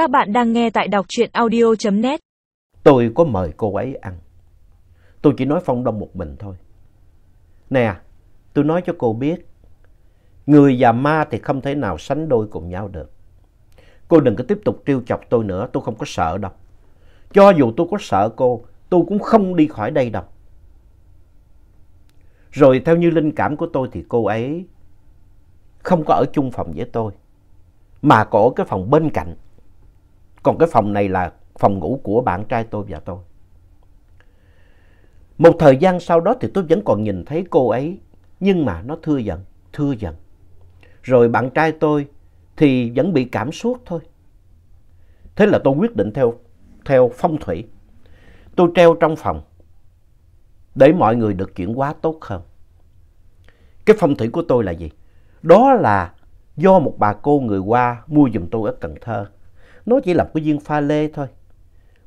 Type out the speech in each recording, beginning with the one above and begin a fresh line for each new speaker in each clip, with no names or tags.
Các bạn đang nghe tại đọc truyện audio.net.
Tôi có mời cô ấy ăn. Tôi chỉ nói Phong Đông một mình thôi. Nè, tôi nói cho cô biết. Người và ma thì không thể nào sánh đôi cùng nhau được. Cô đừng có tiếp tục trêu chọc tôi nữa, tôi không có sợ đâu. Cho dù tôi có sợ cô, tôi cũng không đi khỏi đây đâu. Rồi theo như linh cảm của tôi thì cô ấy không có ở chung phòng với tôi, mà có ở cái phòng bên cạnh. Còn cái phòng này là phòng ngủ của bạn trai tôi và tôi. Một thời gian sau đó thì tôi vẫn còn nhìn thấy cô ấy, nhưng mà nó thưa dần, thưa dần. Rồi bạn trai tôi thì vẫn bị cảm suốt thôi. Thế là tôi quyết định theo, theo phong thủy. Tôi treo trong phòng để mọi người được chuyển hóa tốt hơn. Cái phong thủy của tôi là gì? Đó là do một bà cô người Hoa mua giùm tôi ở Cần Thơ. Nó chỉ là một cái viên pha lê thôi.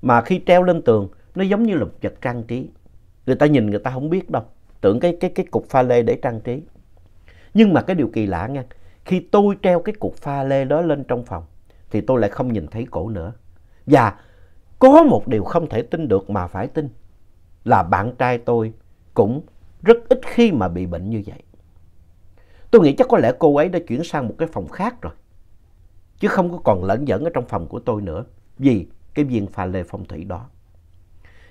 Mà khi treo lên tường, nó giống như là một vật trang trí. Người ta nhìn người ta không biết đâu. Tưởng cái, cái, cái cục pha lê để trang trí. Nhưng mà cái điều kỳ lạ nha. Khi tôi treo cái cục pha lê đó lên trong phòng, thì tôi lại không nhìn thấy cổ nữa. Và có một điều không thể tin được mà phải tin. Là bạn trai tôi cũng rất ít khi mà bị bệnh như vậy. Tôi nghĩ chắc có lẽ cô ấy đã chuyển sang một cái phòng khác rồi. Chứ không có còn lẫn dẫn ở trong phòng của tôi nữa. Vì cái viên pha lê phong thủy đó.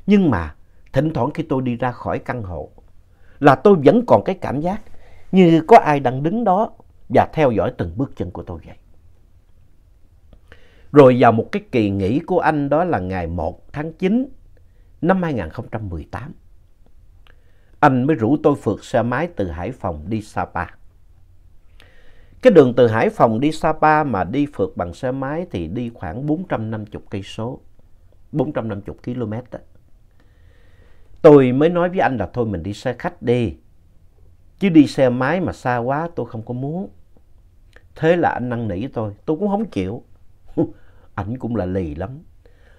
Nhưng mà, thỉnh thoảng khi tôi đi ra khỏi căn hộ, là tôi vẫn còn cái cảm giác như có ai đang đứng đó và theo dõi từng bước chân của tôi vậy. Rồi vào một cái kỳ nghỉ của anh đó là ngày 1 tháng 9 năm 2018. Anh mới rủ tôi phượt xe máy từ Hải Phòng đi Sapa. Cái đường từ Hải Phòng đi Sapa mà đi phượt bằng xe máy thì đi khoảng 450 cây số, 450 km đó. Tôi mới nói với anh là thôi mình đi xe khách đi. Chứ đi xe máy mà xa quá tôi không có muốn. Thế là anh năn nỉ tôi, tôi cũng không chịu. ảnh cũng là lì lắm.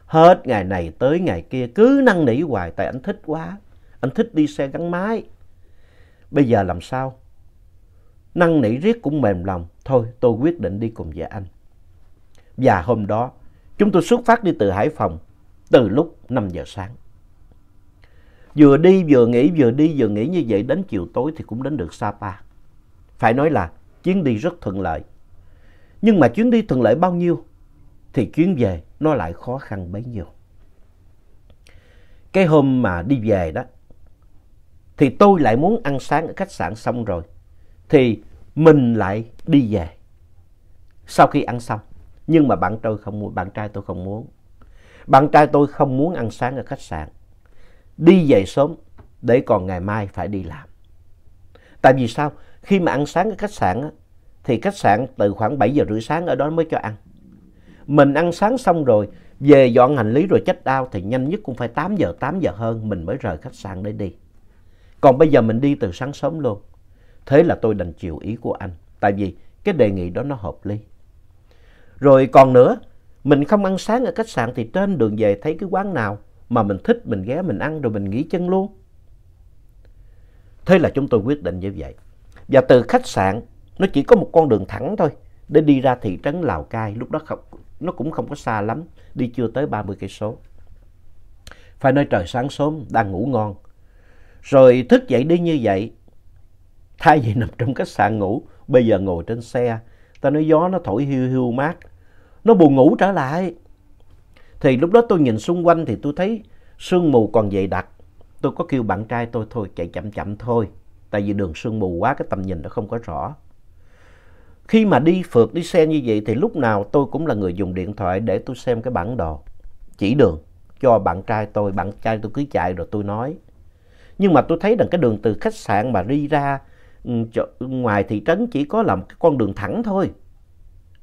Hết ngày này tới ngày kia cứ năn nỉ hoài tại anh thích quá. Anh thích đi xe gắn máy. Bây giờ làm sao? Năn nỉ riết cũng mềm lòng. Thôi tôi quyết định đi cùng với anh. Và hôm đó chúng tôi xuất phát đi từ Hải Phòng từ lúc 5 giờ sáng. Vừa đi vừa nghỉ, vừa đi vừa nghỉ như vậy đến chiều tối thì cũng đến được Sapa. Phải nói là chuyến đi rất thuận lợi. Nhưng mà chuyến đi thuận lợi bao nhiêu thì chuyến về nó lại khó khăn bấy nhiêu. Cái hôm mà đi về đó thì tôi lại muốn ăn sáng ở khách sạn xong rồi thì mình lại đi về sau khi ăn xong. Nhưng mà bạn tôi không muốn, bạn trai tôi không muốn. Bạn trai tôi không muốn ăn sáng ở khách sạn. Đi về sớm để còn ngày mai phải đi làm. Tại vì sao? Khi mà ăn sáng ở khách sạn á, thì khách sạn từ khoảng 7 giờ rưỡi sáng ở đó mới cho ăn. Mình ăn sáng xong rồi, về dọn hành lý rồi check out thì nhanh nhất cũng phải 8 giờ, 8 giờ hơn mình mới rời khách sạn để đi. Còn bây giờ mình đi từ sáng sớm luôn. Thế là tôi đành chịu ý của anh. Tại vì cái đề nghị đó nó hợp lý. Rồi còn nữa, mình không ăn sáng ở khách sạn thì trên đường về thấy cái quán nào mà mình thích mình ghé mình ăn rồi mình nghỉ chân luôn. Thế là chúng tôi quyết định như vậy. Và từ khách sạn nó chỉ có một con đường thẳng thôi để đi ra thị trấn Lào Cai. Lúc đó không, nó cũng không có xa lắm, đi chưa tới 30 cây số. Phải nói trời sáng sớm đang ngủ ngon. Rồi thức dậy đi như vậy, thay vì nằm trong khách sạn ngủ, bây giờ ngồi trên xe, ta nói gió nó thổi hiu hiu mát, nó buồn ngủ trở lại. Thì lúc đó tôi nhìn xung quanh thì tôi thấy sương mù còn dày đặc. Tôi có kêu bạn trai tôi thôi chạy chậm chậm thôi. Tại vì đường sương mù quá cái tầm nhìn nó không có rõ. Khi mà đi phượt, đi xe như vậy thì lúc nào tôi cũng là người dùng điện thoại để tôi xem cái bản đồ. Chỉ đường cho bạn trai tôi, bạn trai tôi cứ chạy rồi tôi nói. Nhưng mà tôi thấy rằng cái đường từ khách sạn mà đi ra Ừ, ngoài thị trấn chỉ có là một cái con đường thẳng thôi.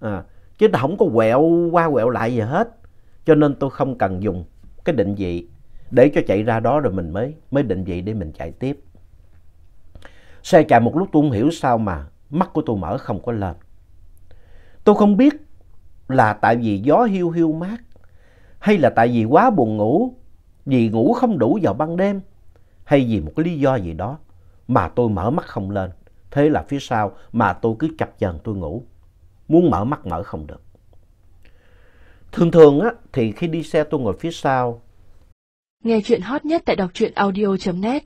À, chứ không có quẹo qua quẹo lại gì hết. Cho nên tôi không cần dùng cái định vị để cho chạy ra đó rồi mình mới, mới định vị để mình chạy tiếp. Xe chạy một lúc tôi không hiểu sao mà mắt của tôi mở không có lên. Tôi không biết là tại vì gió hiu hiu mát hay là tại vì quá buồn ngủ, vì ngủ không đủ vào ban đêm hay vì một cái lý do gì đó mà tôi mở mắt không lên. Thế là phía sau mà tôi cứ chập chờn tôi ngủ. Muốn mở mắt mở không được. Thường thường á, thì khi đi xe tôi ngồi phía sau.
Nghe chuyện hot nhất tại đọc truyện audio.net